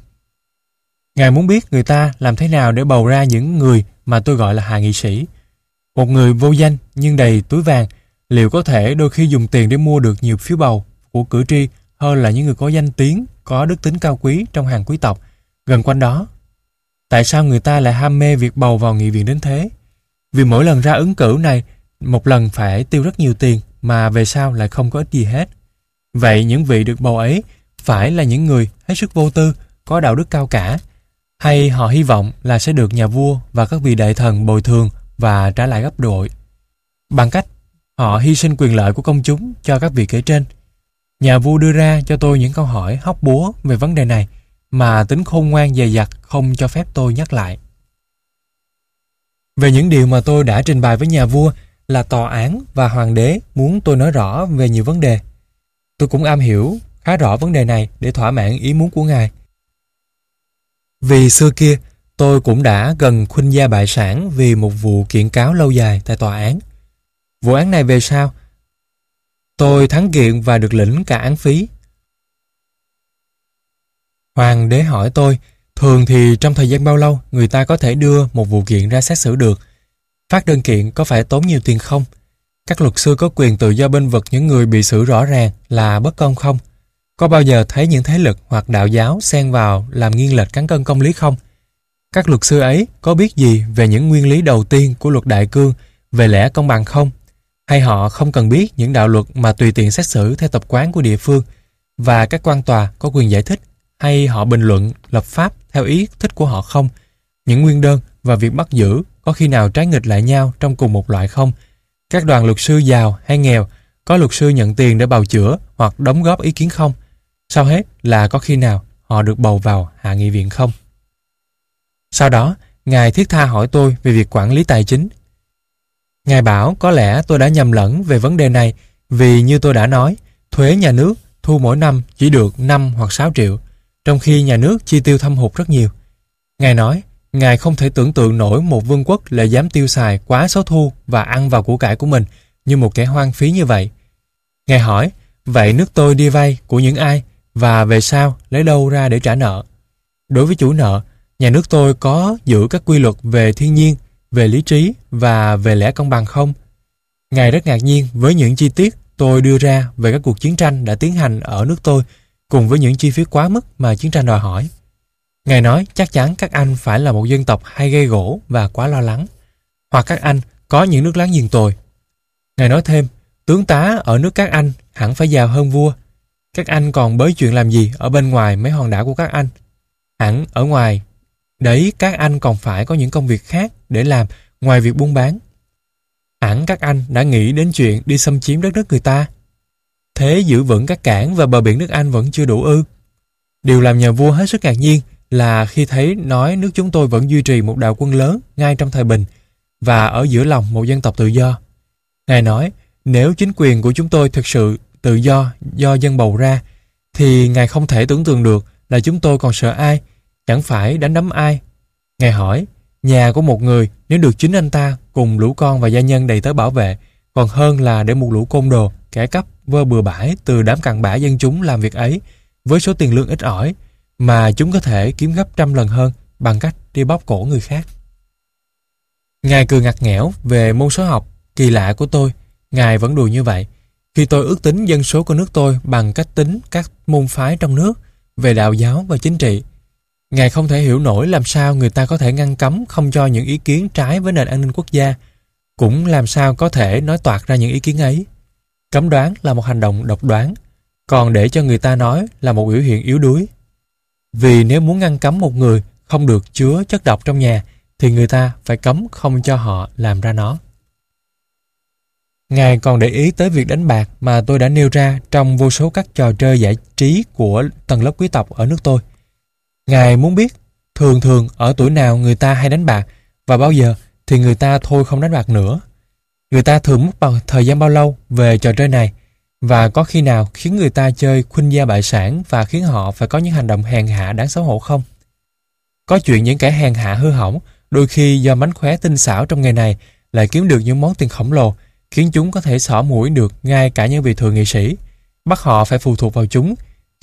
Ngài muốn biết người ta làm thế nào để bầu ra những người mà tôi gọi là hạ nghị sĩ. Một người vô danh nhưng đầy túi vàng, liệu có thể đôi khi dùng tiền để mua được nhiều phiếu bầu của cử tri hơn là những người có danh tiếng, có đức tính cao quý trong hàng quý tộc, gần quanh đó. Tại sao người ta lại ham mê việc bầu vào nghị viện đến thế? Vì mỗi lần ra ứng cử này, một lần phải tiêu rất nhiều tiền mà về sau lại không có ích gì hết. Vậy những vị được bầu ấy phải là những người hết sức vô tư, có đạo đức cao cả, hay họ hy vọng là sẽ được nhà vua và các vị đại thần bồi thường và trả lại gấp đội. Bằng cách họ hy sinh quyền lợi của công chúng cho các vị kể trên. Nhà vua đưa ra cho tôi những câu hỏi hóc búa về vấn đề này mà tính khôn ngoan dày dặt không cho phép tôi nhắc lại. Về những điều mà tôi đã trình bày với nhà vua là tòa án và hoàng đế muốn tôi nói rõ về nhiều vấn đề. Tôi cũng am hiểu khá rõ vấn đề này để thỏa mãn ý muốn của ngài. Vì xưa kia, tôi cũng đã gần khuynh gia bại sản vì một vụ kiện cáo lâu dài tại tòa án. Vụ án này về sau, tôi thắng kiện và được lĩnh cả án phí. Hoàng đế hỏi tôi, thường thì trong thời gian bao lâu người ta có thể đưa một vụ kiện ra xét xử được? Phát đơn kiện có phải tốn nhiều tiền không? Các luật sư có quyền tự do bên vực những người bị xử rõ ràng là bất công không? Có bao giờ thấy những thế lực hoặc đạo giáo xen vào làm nghiêng lệch cán cân công lý không? Các luật sư ấy có biết gì về những nguyên lý đầu tiên của luật đại cương về lẽ công bằng không? Hay họ không cần biết những đạo luật mà tùy tiện xét xử theo tập quán của địa phương và các quan tòa có quyền giải thích hay họ bình luận lập pháp theo ý thích của họ không? Những nguyên đơn và việc bắt giữ có khi nào trái nghịch lại nhau trong cùng một loại không? Các đoàn luật sư giàu hay nghèo có luật sư nhận tiền để bào chữa hoặc đóng góp ý kiến không? Sau hết là có khi nào họ được bầu vào Hạ nghị viện không? Sau đó, Ngài thiết tha hỏi tôi về việc quản lý tài chính. Ngài bảo có lẽ tôi đã nhầm lẫn về vấn đề này vì như tôi đã nói, thuế nhà nước thu mỗi năm chỉ được 5 hoặc 6 triệu, trong khi nhà nước chi tiêu thâm hụt rất nhiều. Ngài nói, Ngài không thể tưởng tượng nổi một vương quốc lại dám tiêu xài quá số thu và ăn vào của cải của mình như một kẻ hoang phí như vậy. Ngài hỏi, vậy nước tôi đi vay của những ai và về sau lấy đâu ra để trả nợ. Đối với chủ nợ, nhà nước tôi có giữ các quy luật về thiên nhiên, về lý trí và về lẽ công bằng không? Ngài rất ngạc nhiên với những chi tiết tôi đưa ra về các cuộc chiến tranh đã tiến hành ở nước tôi cùng với những chi phí quá mức mà chiến tranh đòi hỏi. Ngài nói chắc chắn các anh phải là một dân tộc hay gây gỗ và quá lo lắng. Hoặc các anh có những nước láng giềng tồi. Ngài nói thêm, tướng tá ở nước các anh hẳn phải giàu hơn vua. Các anh còn bới chuyện làm gì ở bên ngoài mấy hòn đảo của các anh? Hẳn ở ngoài, đấy các anh còn phải có những công việc khác để làm ngoài việc buôn bán. Hẳn các anh đã nghĩ đến chuyện đi xâm chiếm đất nước người ta. Thế giữ vững các cảng và bờ biển nước Anh vẫn chưa đủ ư. Điều làm nhà vua hết sức ngạc nhiên là khi thấy nói nước chúng tôi vẫn duy trì một đạo quân lớn ngay trong thời bình và ở giữa lòng một dân tộc tự do. Ngài nói, nếu chính quyền của chúng tôi thực sự tự do do dân bầu ra, thì Ngài không thể tưởng tượng được là chúng tôi còn sợ ai, chẳng phải đánh đấm ai. Ngài hỏi, nhà của một người nếu được chính anh ta cùng lũ con và gia nhân đầy tớ bảo vệ, còn hơn là để một lũ côn đồ, kẻ cắp, vơ bừa bãi từ đám cặn bã dân chúng làm việc ấy với số tiền lương ít ỏi mà chúng có thể kiếm gấp trăm lần hơn bằng cách đi bóp cổ người khác. Ngài cười ngặt nghẽo về môn số học kỳ lạ của tôi. Ngài vẫn đùa như vậy. Khi tôi ước tính dân số của nước tôi bằng cách tính các môn phái trong nước về đạo giáo và chính trị, Ngài không thể hiểu nổi làm sao người ta có thể ngăn cấm không cho những ý kiến trái với nền an ninh quốc gia, cũng làm sao có thể nói toạc ra những ý kiến ấy. Cấm đoán là một hành động độc đoán, còn để cho người ta nói là một biểu hiện yếu đuối. Vì nếu muốn ngăn cấm một người không được chứa chất độc trong nhà, thì người ta phải cấm không cho họ làm ra nó. Ngài còn để ý tới việc đánh bạc mà tôi đã nêu ra trong vô số các trò chơi giải trí của tầng lớp quý tộc ở nước tôi. Ngài muốn biết, thường thường ở tuổi nào người ta hay đánh bạc, và bao giờ thì người ta thôi không đánh bạc nữa. Người ta thường mất bằng thời gian bao lâu về trò chơi này, và có khi nào khiến người ta chơi khuynh gia bại sản và khiến họ phải có những hành động hèn hạ đáng xấu hổ không? Có chuyện những kẻ hèn hạ hư hỏng, đôi khi do mánh khóe tinh xảo trong nghề này lại kiếm được những món tiền khổng lồ, khiến chúng có thể xỏ mũi được ngay cả những vị thượng nghị sĩ bắt họ phải phụ thuộc vào chúng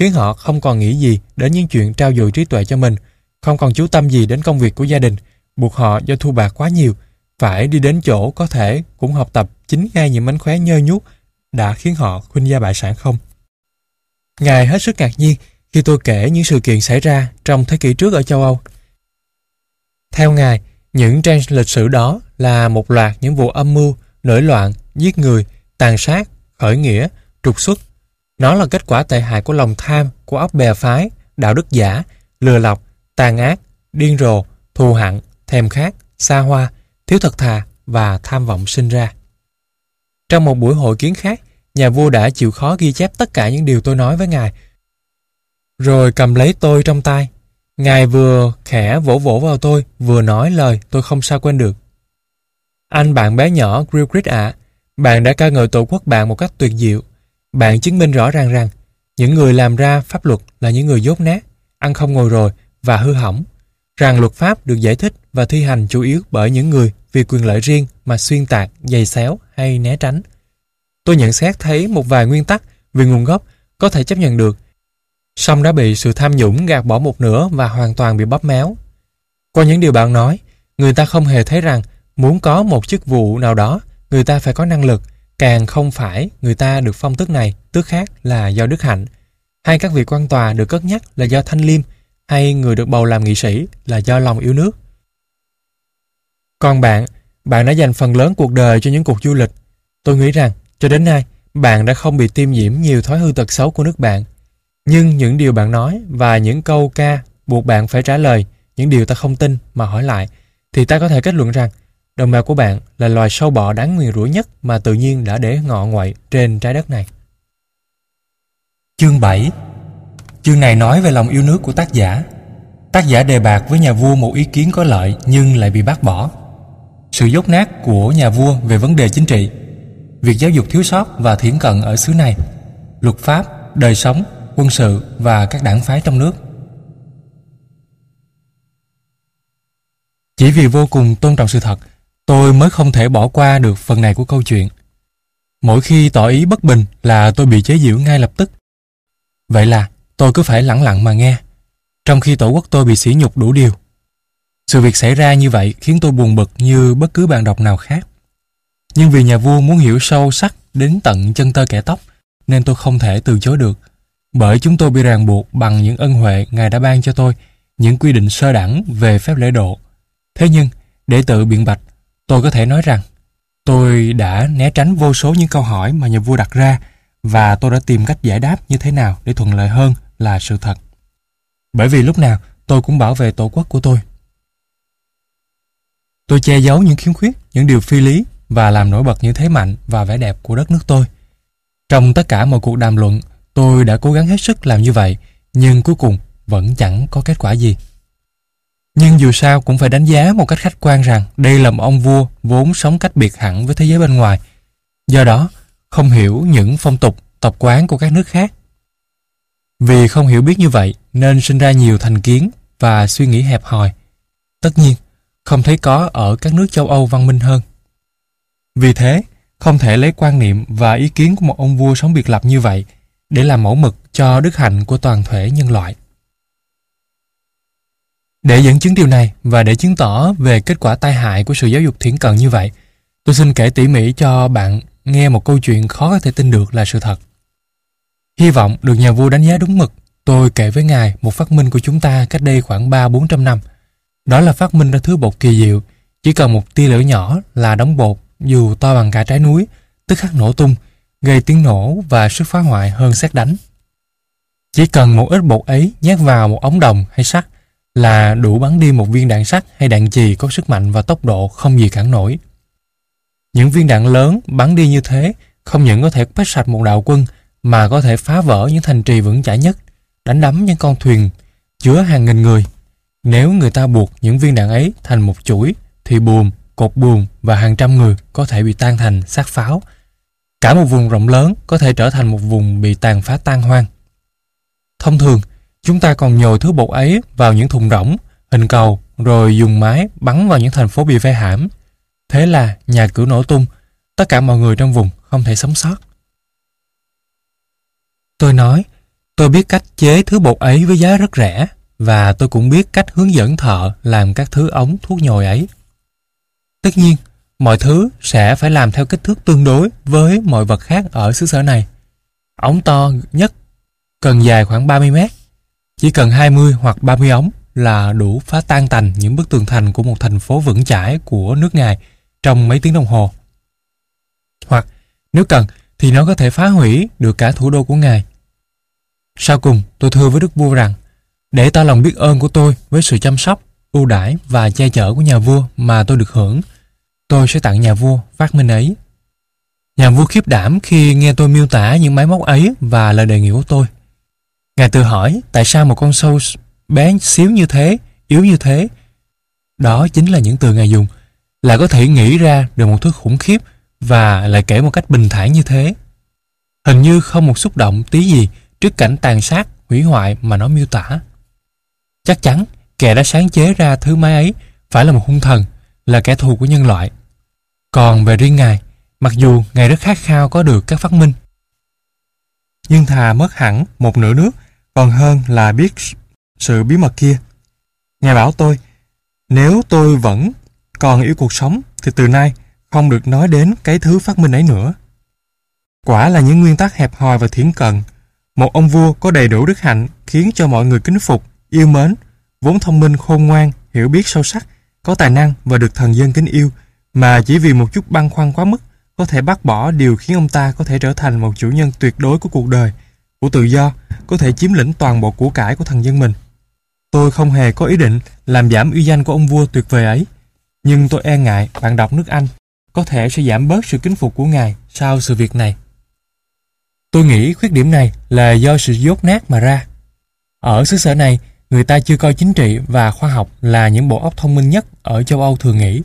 khiến họ không còn nghĩ gì đến những chuyện trao dồi trí tuệ cho mình không còn chú tâm gì đến công việc của gia đình buộc họ do thu bạc quá nhiều phải đi đến chỗ có thể cũng học tập chính ngay những mánh khóe nhơ nhút đã khiến họ khuynh gia bại sản không. Ngài hết sức ngạc nhiên khi tôi kể những sự kiện xảy ra trong thế kỷ trước ở châu Âu. Theo Ngài, những trang lịch sử đó là một loạt những vụ âm mưu, nổi loạn, giết người, tàn sát, khởi nghĩa, trục xuất. Nó là kết quả tệ hại của lòng tham, của óc bè phái, đạo đức giả, lừa lọc, tàn ác, điên rồ, thù hận, thèm khát, xa hoa, thiếu thật thà và tham vọng sinh ra. Trong một buổi hội kiến khác, nhà vua đã chịu khó ghi chép tất cả những điều tôi nói với ngài. Rồi cầm lấy tôi trong tay. Ngài vừa khẽ vỗ vỗ vào tôi, vừa nói lời tôi không sao quên được. Anh bạn bé nhỏ Gilchrist ạ, bạn đã ca ngợi tổ quốc bạn một cách tuyệt diệu. Bạn chứng minh rõ ràng rằng những người làm ra pháp luật là những người dốt nát, ăn không ngồi rồi và hư hỏng. Rằng luật pháp được giải thích và thi hành chủ yếu bởi những người vì quyền lợi riêng mà xuyên tạc, giày xéo hay né tránh. Tôi nhận xét thấy một vài nguyên tắc về nguồn gốc có thể chấp nhận được, song đã bị sự tham nhũng gạt bỏ một nửa và hoàn toàn bị bóp méo. Qua những điều bạn nói, người ta không hề thấy rằng muốn có một chức vụ nào đó, người ta phải có năng lực, càng không phải người ta được phong tước này, tước khác là do đức hạnh, hay các vị quan tòa được cất nhắc là do thanh liêm, hay người được bầu làm nghị sĩ là do lòng yêu nước. Còn bạn, bạn đã dành phần lớn cuộc đời cho những cuộc du lịch. Tôi nghĩ rằng, cho đến nay, bạn đã không bị tiêm nhiễm nhiều thói hư tật xấu của nước bạn. Nhưng những điều bạn nói và những câu ca buộc bạn phải trả lời những điều ta không tin mà hỏi lại, thì ta có thể kết luận rằng đồng bào của bạn là loài sâu bọ đáng nguyền rủa nhất mà tự nhiên đã để ngọ ngoại trên trái đất này. Chương 7 Chương này nói về lòng yêu nước của tác giả. Tác giả đề bạc với nhà vua một ý kiến có lợi nhưng lại bị bác bỏ sự dốt nát của nhà vua về vấn đề chính trị, việc giáo dục thiếu sót và thiển cận ở xứ này, luật pháp, đời sống, quân sự và các đảng phái trong nước. Chỉ vì vô cùng tôn trọng sự thật, tôi mới không thể bỏ qua được phần này của câu chuyện. Mỗi khi tỏ ý bất bình là tôi bị chế giễu ngay lập tức. Vậy là tôi cứ phải lặng lặng mà nghe. Trong khi tổ quốc tôi bị sỉ nhục đủ điều. Sự việc xảy ra như vậy khiến tôi buồn bực như bất cứ bạn đọc nào khác. Nhưng vì nhà vua muốn hiểu sâu sắc đến tận chân tơ kẻ tóc, nên tôi không thể từ chối được. Bởi chúng tôi bị ràng buộc bằng những ân huệ Ngài đã ban cho tôi, những quy định sơ đẳng về phép lễ độ. Thế nhưng, để tự biện bạch, tôi có thể nói rằng tôi đã né tránh vô số những câu hỏi mà nhà vua đặt ra và tôi đã tìm cách giải đáp như thế nào để thuận lợi hơn là sự thật. Bởi vì lúc nào tôi cũng bảo vệ tổ quốc của tôi. Tôi che giấu những khiếm khuyết, những điều phi lý và làm nổi bật những thế mạnh và vẻ đẹp của đất nước tôi. Trong tất cả mọi cuộc đàm luận, tôi đã cố gắng hết sức làm như vậy, nhưng cuối cùng vẫn chẳng có kết quả gì. Nhưng dù sao cũng phải đánh giá một cách khách quan rằng đây là một ông vua vốn sống cách biệt hẳn với thế giới bên ngoài. Do đó, không hiểu những phong tục, tập quán của các nước khác. Vì không hiểu biết như vậy nên sinh ra nhiều thành kiến và suy nghĩ hẹp hòi. Tất nhiên, không thấy có ở các nước châu Âu văn minh hơn. Vì thế, không thể lấy quan niệm và ý kiến của một ông vua sống biệt lập như vậy để làm mẫu mực cho đức hạnh của toàn thể nhân loại. Để dẫn chứng điều này và để chứng tỏ về kết quả tai hại của sự giáo dục thiển cận như vậy, tôi xin kể tỉ mỉ cho bạn nghe một câu chuyện khó có thể tin được là sự thật. Hy vọng được nhà vua đánh giá đúng mực, tôi kể với ngài một phát minh của chúng ta cách đây khoảng 3-400 năm. Đó là phát minh ra thứ bột kỳ diệu, chỉ cần một tia lửa nhỏ là đóng bột dù to bằng cả trái núi, tức khắc nổ tung, gây tiếng nổ và sức phá hoại hơn xét đánh. Chỉ cần một ít bột ấy nhét vào một ống đồng hay sắt là đủ bắn đi một viên đạn sắt hay đạn chì có sức mạnh và tốc độ không gì cản nổi. Những viên đạn lớn bắn đi như thế không những có thể quét sạch một đạo quân mà có thể phá vỡ những thành trì vững chãi nhất, đánh đắm những con thuyền chứa hàng nghìn người. Nếu người ta buộc những viên đạn ấy thành một chuỗi thì buồm, cột buồm và hàng trăm người có thể bị tan thành xác pháo. Cả một vùng rộng lớn có thể trở thành một vùng bị tàn phá tan hoang. Thông thường, chúng ta còn nhồi thứ bột ấy vào những thùng rỗng, hình cầu rồi dùng máy bắn vào những thành phố bị vây hãm Thế là nhà cửa nổ tung, tất cả mọi người trong vùng không thể sống sót. Tôi nói, tôi biết cách chế thứ bột ấy với giá rất rẻ và tôi cũng biết cách hướng dẫn thợ làm các thứ ống thuốc nhồi ấy. Tất nhiên, mọi thứ sẽ phải làm theo kích thước tương đối với mọi vật khác ở xứ sở này. Ống to nhất cần dài khoảng 30 mét. Chỉ cần 20 hoặc 30 ống là đủ phá tan tành những bức tường thành của một thành phố vững chãi của nước ngài trong mấy tiếng đồng hồ. Hoặc nếu cần thì nó có thể phá hủy được cả thủ đô của ngài. Sau cùng tôi thưa với Đức Vua rằng để tỏ lòng biết ơn của tôi với sự chăm sóc, ưu đãi và che chở của nhà vua mà tôi được hưởng, tôi sẽ tặng nhà vua phát minh ấy. Nhà vua khiếp đảm khi nghe tôi miêu tả những máy móc ấy và lời đề nghị của tôi. Ngài tự hỏi tại sao một con sâu bé xíu như thế, yếu như thế. Đó chính là những từ Ngài dùng là có thể nghĩ ra được một thứ khủng khiếp và lại kể một cách bình thản như thế. Hình như không một xúc động tí gì trước cảnh tàn sát, hủy hoại mà nó miêu tả. Chắc chắn kẻ đã sáng chế ra thứ máy ấy phải là một hung thần, là kẻ thù của nhân loại. Còn về riêng Ngài, mặc dù Ngài rất khát khao có được các phát minh, nhưng thà mất hẳn một nửa nước còn hơn là biết sự bí mật kia. Ngài bảo tôi, nếu tôi vẫn còn yêu cuộc sống thì từ nay không được nói đến cái thứ phát minh ấy nữa. Quả là những nguyên tắc hẹp hòi và thiển cận. Một ông vua có đầy đủ đức hạnh khiến cho mọi người kính phục, yêu mến, vốn thông minh khôn ngoan, hiểu biết sâu sắc, có tài năng và được thần dân kính yêu, mà chỉ vì một chút băn khoăn quá mức có thể bác bỏ điều khiến ông ta có thể trở thành một chủ nhân tuyệt đối của cuộc đời, của tự do, có thể chiếm lĩnh toàn bộ của cải của thần dân mình. Tôi không hề có ý định làm giảm uy danh của ông vua tuyệt vời ấy, nhưng tôi e ngại bạn đọc nước Anh có thể sẽ giảm bớt sự kính phục của ngài sau sự việc này. Tôi nghĩ khuyết điểm này là do sự dốt nát mà ra. Ở xứ sở này, người ta chưa coi chính trị và khoa học là những bộ óc thông minh nhất ở châu Âu thường nghĩ.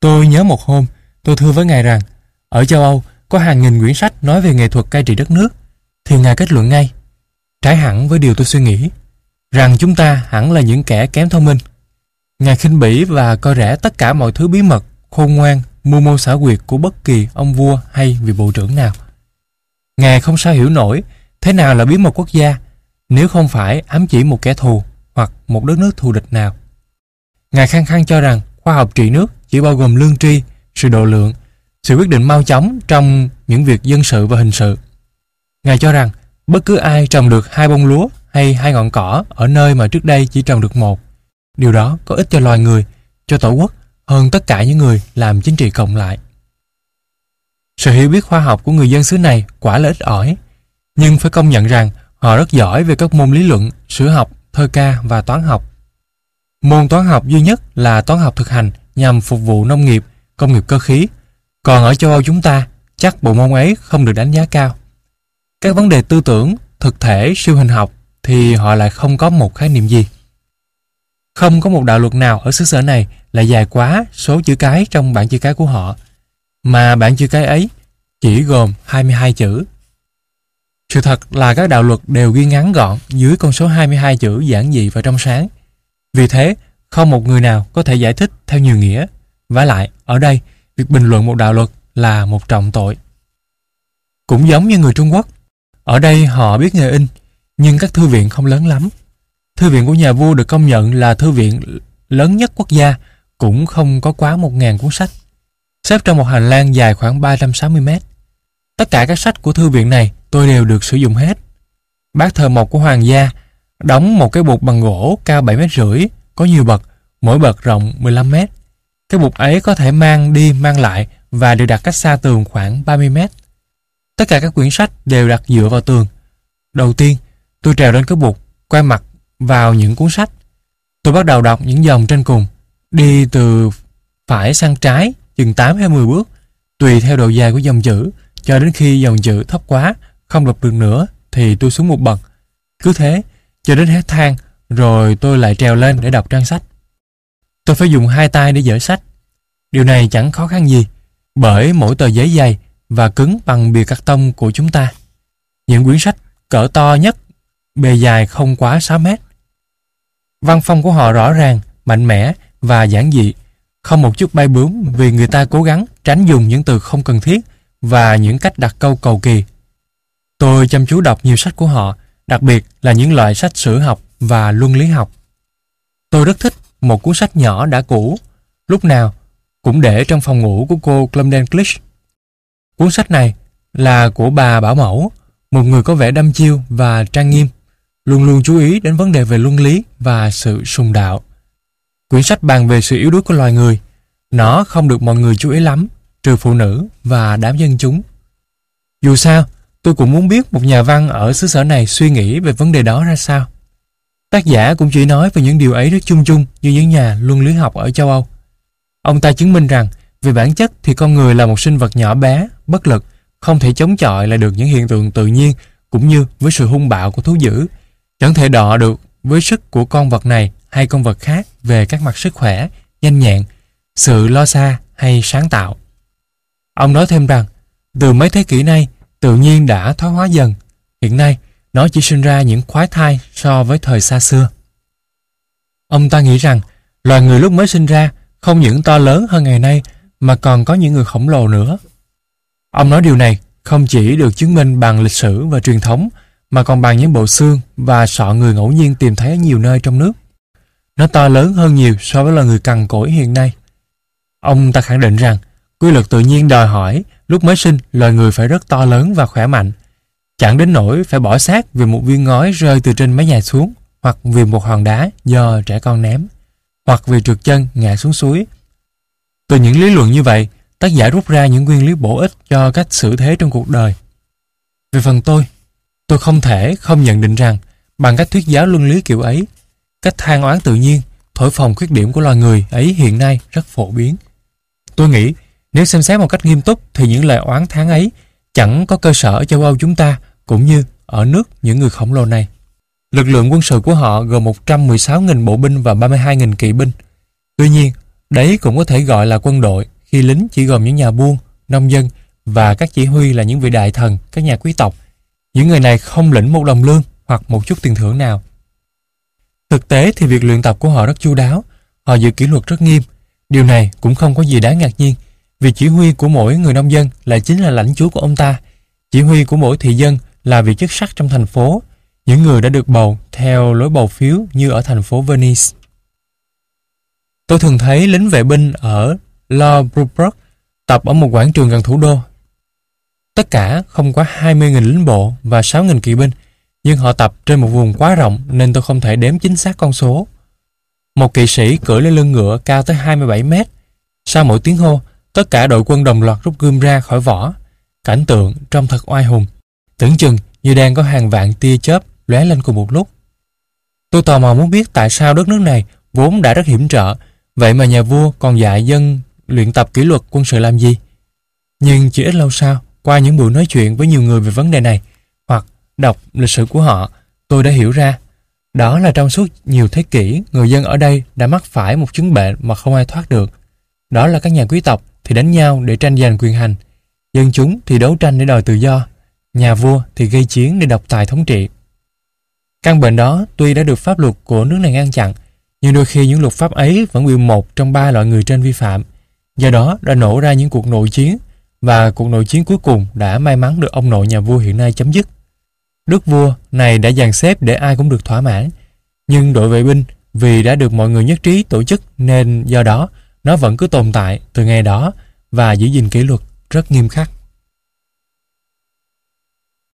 Tôi nhớ một hôm, tôi thưa với ngài rằng, ở châu Âu có hàng nghìn quyển sách nói về nghệ thuật cai trị đất nước, thì ngài kết luận ngay, trái hẳn với điều tôi suy nghĩ, rằng chúng ta hẳn là những kẻ kém thông minh Ngài khinh bỉ và coi rẻ tất cả mọi thứ bí mật, khôn ngoan, mưu mô xảo quyệt của bất kỳ ông vua hay vị bộ trưởng nào. Ngài không sao hiểu nổi thế nào là bí mật quốc gia nếu không phải ám chỉ một kẻ thù hoặc một đất nước thù địch nào. Ngài khăng khăng cho rằng khoa học trị nước chỉ bao gồm lương tri, sự độ lượng, sự quyết định mau chóng trong những việc dân sự và hình sự. Ngài cho rằng bất cứ ai trồng được hai bông lúa hay hai ngọn cỏ ở nơi mà trước đây chỉ trồng được một, điều đó có ích cho loài người, cho tổ quốc hơn tất cả những người làm chính trị cộng lại. Sự hiểu biết khoa học của người dân xứ này quả là ít ỏi, nhưng phải công nhận rằng họ rất giỏi về các môn lý luận, sử học, thơ ca và toán học. Môn toán học duy nhất là toán học thực hành nhằm phục vụ nông nghiệp, công nghiệp cơ khí. Còn ở châu Âu chúng ta, chắc bộ môn ấy không được đánh giá cao. Các vấn đề tư tưởng, thực thể, siêu hình học thì họ lại không có một khái niệm gì. Không có một đạo luật nào ở xứ sở này là dài quá số chữ cái trong bảng chữ cái của họ, mà bảng chữ cái ấy chỉ gồm 22 chữ. Sự thật là các đạo luật đều ghi ngắn gọn dưới con số 22 chữ giản dị và trong sáng. Vì thế, không một người nào có thể giải thích theo nhiều nghĩa vả lại, ở đây, việc bình luận một đạo luật là một trọng tội. Cũng giống như người Trung Quốc, ở đây họ biết nghề in, nhưng các thư viện không lớn lắm. Thư viện của nhà vua được công nhận là thư viện lớn nhất quốc gia, cũng không có quá 1.000 cuốn sách. Xếp trong một hành lang dài khoảng 360 mét. Tất cả các sách của thư viện này tôi đều được sử dụng hết. Bát thờ mộc của hoàng gia đóng một cái bục bằng gỗ cao 7 mét rưỡi, có nhiều bậc, mỗi bậc rộng 15 mét. Cái bục ấy có thể mang đi mang lại và được đặt cách xa tường khoảng 30 mét. Tất cả các quyển sách đều đặt dựa vào tường. Đầu tiên, tôi trèo lên cái bục, quay mặt vào những cuốn sách. Tôi bắt đầu đọc những dòng trên cùng, đi từ phải sang trái chừng 8 hay 10 bước, tùy theo độ dài của dòng chữ, cho đến khi dòng chữ thấp quá, không đọc được nữa, thì tôi xuống một bậc. Cứ thế, cho đến hết thang, rồi tôi lại trèo lên để đọc trang sách. Tôi phải dùng hai tay để dở sách. Điều này chẳng khó khăn gì, bởi mỗi tờ giấy dày và cứng bằng bìa cắt tông của chúng ta. Những quyển sách cỡ to nhất, bề dài không quá 6 mét. Văn phong của họ rõ ràng, mạnh mẽ và giản dị, không một chút bay bướm vì người ta cố gắng tránh dùng những từ không cần thiết và những cách đặt câu cầu kỳ. Tôi chăm chú đọc nhiều sách của họ, đặc biệt là những loại sách sử học và luân lý học. Tôi rất thích một cuốn sách nhỏ đã cũ, lúc nào cũng để trong phòng ngủ của cô Clemden Clish. Cuốn sách này là của bà Bảo Mẫu, một người có vẻ đâm chiêu và trang nghiêm, luôn luôn chú ý đến vấn đề về luân lý và sự sùng đạo. Quyển sách bàn về sự yếu đuối của loài người. Nó không được mọi người chú ý lắm, trừ phụ nữ và đám dân chúng. Dù sao, tôi cũng muốn biết một nhà văn ở xứ sở này suy nghĩ về vấn đề đó ra sao. Tác giả cũng chỉ nói về những điều ấy rất chung chung như những nhà luân lý học ở châu Âu. Ông ta chứng minh rằng, về bản chất thì con người là một sinh vật nhỏ bé, bất lực, không thể chống chọi lại được những hiện tượng tự nhiên cũng như với sự hung bạo của thú dữ, chẳng thể đọ được với sức của con vật này hay con vật khác về các mặt sức khỏe, nhanh nhẹn, sự lo xa hay sáng tạo. Ông nói thêm rằng, từ mấy thế kỷ nay, tự nhiên đã thoái hóa dần. Hiện nay, nó chỉ sinh ra những khoái thai so với thời xa xưa. Ông ta nghĩ rằng, loài người lúc mới sinh ra không những to lớn hơn ngày nay mà còn có những người khổng lồ nữa. Ông nói điều này không chỉ được chứng minh bằng lịch sử và truyền thống mà còn bằng những bộ xương và sọ người ngẫu nhiên tìm thấy ở nhiều nơi trong nước. Nó to lớn hơn nhiều so với loài người cằn cỗi hiện nay. Ông ta khẳng định rằng quy luật tự nhiên đòi hỏi lúc mới sinh loài người phải rất to lớn và khỏe mạnh. Chẳng đến nỗi phải bỏ xác vì một viên ngói rơi từ trên mái nhà xuống hoặc vì một hòn đá do trẻ con ném hoặc vì trượt chân ngã xuống suối. Từ những lý luận như vậy, tác giả rút ra những nguyên lý bổ ích cho cách xử thế trong cuộc đời. Về phần tôi, tôi không thể không nhận định rằng bằng cách thuyết giáo luân lý kiểu ấy, cách than oán tự nhiên, thổi phồng khuyết điểm của loài người ấy hiện nay rất phổ biến. Tôi nghĩ nếu xem xét một cách nghiêm túc thì những lời oán tháng ấy chẳng có cơ sở ở châu Âu chúng ta cũng như ở nước những người khổng lồ này. Lực lượng quân sự của họ gồm 116.000 bộ binh và 32.000 kỵ binh. Tuy nhiên, đấy cũng có thể gọi là quân đội khi lính chỉ gồm những nhà buôn, nông dân và các chỉ huy là những vị đại thần, các nhà quý tộc. Những người này không lĩnh một đồng lương hoặc một chút tiền thưởng nào. Thực tế thì việc luyện tập của họ rất chu đáo, họ giữ kỷ luật rất nghiêm. Điều này cũng không có gì đáng ngạc nhiên, vì chỉ huy của mỗi người nông dân lại chính là lãnh chúa của ông ta. Chỉ huy của mỗi thị dân là vị chức sắc trong thành phố, những người đã được bầu theo lối bầu phiếu như ở thành phố Venice. Tôi thường thấy lính vệ binh ở La Brubrock tập ở một quảng trường gần thủ đô. Tất cả không quá 20.000 lính bộ và 6.000 kỵ binh, nhưng họ tập trên một vùng quá rộng nên tôi không thể đếm chính xác con số. Một kỵ sĩ cưỡi lên lưng ngựa cao tới 27 mét. Sau mỗi tiếng hô, tất cả đội quân đồng loạt rút gươm ra khỏi vỏ. Cảnh tượng trông thật oai hùng. Tưởng chừng như đang có hàng vạn tia chớp lóe lên cùng một lúc. Tôi tò mò muốn biết tại sao đất nước này vốn đã rất hiểm trở, vậy mà nhà vua còn dạy dân luyện tập kỷ luật quân sự làm gì? Nhưng chỉ ít lâu sau, qua những buổi nói chuyện với nhiều người về vấn đề này, hoặc đọc lịch sử của họ, tôi đã hiểu ra. Đó là trong suốt nhiều thế kỷ, người dân ở đây đã mắc phải một chứng bệnh mà không ai thoát được. Đó là các nhà quý tộc thì đánh nhau để tranh giành quyền hành, dân chúng thì đấu tranh để đòi tự do, nhà vua thì gây chiến để độc tài thống trị. Căn bệnh đó tuy đã được pháp luật của nước này ngăn chặn, nhưng đôi khi những luật pháp ấy vẫn bị một trong ba loại người trên vi phạm. Do đó đã nổ ra những cuộc nội chiến và cuộc nội chiến cuối cùng đã may mắn được ông nội nhà vua hiện nay chấm dứt. Đức vua này đã dàn xếp để ai cũng được thỏa mãn, nhưng đội vệ binh vì đã được mọi người nhất trí tổ chức nên do đó nó vẫn cứ tồn tại từ ngày đó và giữ gìn kỷ luật rất nghiêm khắc.